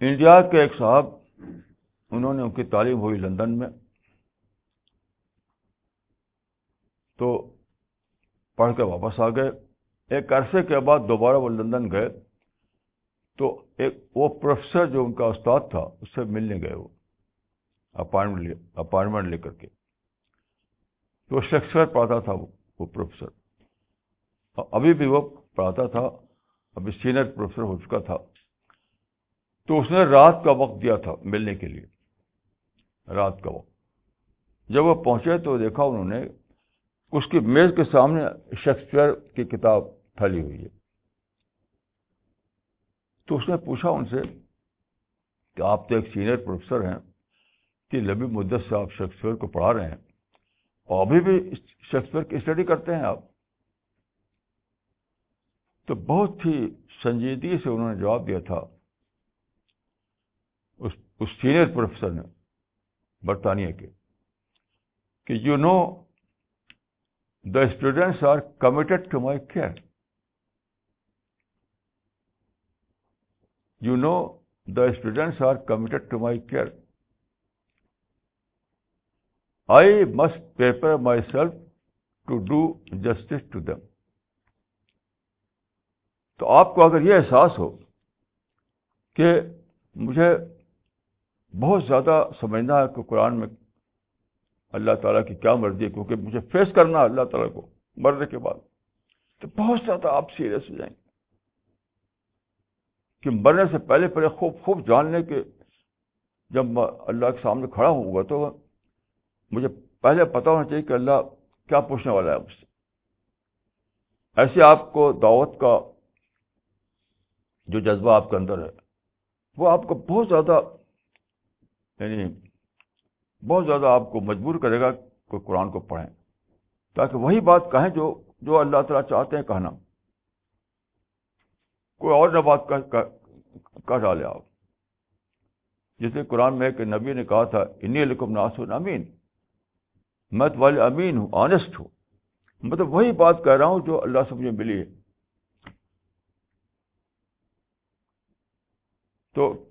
India کے ایک صاحب، انہوں نے ان کی تعلیم ہوئی لندن میں۔ تو پڑھ کے واپس آ گئے۔ ایک عرصے کے بعد دوبارہ وہ لندن گئے۔ تو ایک وہ پروفیسر جو ان کا استاد تھا، اس سے ملنے گئے وہ۔ اپائنٹمنٹ اپائنٹمنٹ لے کر کے۔ تو شیکسپیئر پڑھاتا تھا وہ پروفیسر۔ ابھی بھی وہ پڑھاتا تھا۔ ابھی سینئر پروفیسر ہو چکا تھا۔ تو اس نے رات کا وقت دیا تھا ملنے کے لیے۔ رات کا وقت۔ جب وہ پہنچے تو دیکھا انہوں نے اس کی میز کے سامنے شیکسپیئر کی کتاب پھیلی ہوئی ہے۔ تو اس نے پوچھا ان سے کہ آپ تو ایک سینئر پروفیسر ہیں کہ لمبی مدت سے آپ شیکسپیئر کو پڑھا رہے ہیں۔ اور ابھی بھی شیکسپیئر کی اسٹڈی کرتے ہیں آپ۔ تو بہت ہی سنجیدگی سے انہوں نے جواب دیا تھا۔ اس سینئر پروفیسر نے برطانیہ کے کہ you know the students are committed to my care you know the students are committed to my care I must prepare myself to do justice to them تو آپ کو اگر یہ احساس ہو کہ مجھے بہت زیادہ سمجھنا ہے کہ قرآن میں اللہ تعالیٰ کی کیا مرضی ہے، کیونکہ مجھے فیس کرنا ہے اللہ تعالیٰ کو مرنے کے بعد۔ تو بہت زیادہ آپ سیریس ہو جائیں گے۔ کہ مرنے سے پہلے پہلے خوب خوب جاننے کے جب میں اللہ کے سامنے کھڑا ہوں گا تو مجھے پہلے پتا ہونا چاہیے کہ اللہ کیا پوچھنے والا ہے مجھ سے۔ ایسے آپ کو دعوت کا جو جذبہ آپ کے اندر ہے، وہ آپ کو بہت زیادہ یعنی بہت زیادہ آپ کو مجبور کرے گا کہ قرآن کو پڑھیں۔ تاکہ وہی بات کہیں جو جو اللہ تعالیٰ چاہتے ہیں کہنا۔ کوئی اور نہ بات کہہ ڈالے آپ۔ جیسے قرآن میں ایک نبی نے کہا تھا انی لکم ناسن امین میں والے امین ہوں آنےسٹ ہوں۔ مطلب وہی بات کہہ رہا ہوں جو اللہ سے مجھے ملی ہے۔ تو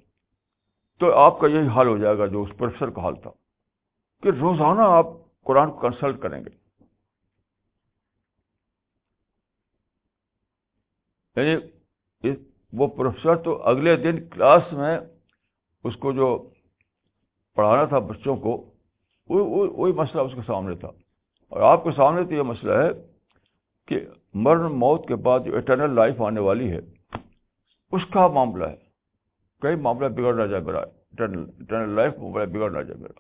تو آپ کا یہی حال ہو جائے گا جو اس پروفیسر کا حال تھا کہ روزانہ آپ قرآن کو کنسلٹ کریں گے۔ یعنی وہ پروفیسر تو اگلے دن کلاس میں اس کو جو پڑھانا تھا بچوں کو وہی مسئلہ اس کے سامنے تھا۔ اور آپ کے سامنے تو یہ مسئلہ ہے کہ مرن موت کے بعد جو اٹرنل لائف آنے والی ہے، اس کا معاملہ ہے۔ کئی معاملہ بگڑ نہ جائے میرا اٹرنل لائف معاملہ بگڑ نہ جائے میرا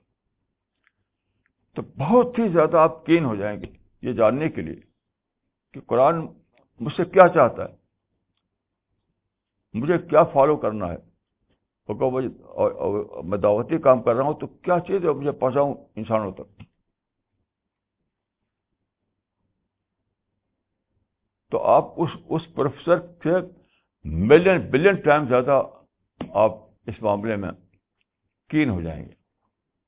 تو بہت ہی زیادہ آپ کین ہو جائیں گے یہ جاننے کے لیے کہ قرآن مجھ سے کیا چاہتا ہے۔ مجھے کیا فالو کرنا ہے۔ میں دعوتی کام کر رہا ہوں تو کیا چیز ہے مجھے پہنچاؤں انسانوں تک؟ تو آپ اس اس پروفیسر سے ملین بلین ٹائم زیادہ آپ اس معاملے میں کین ہو جائیں گے۔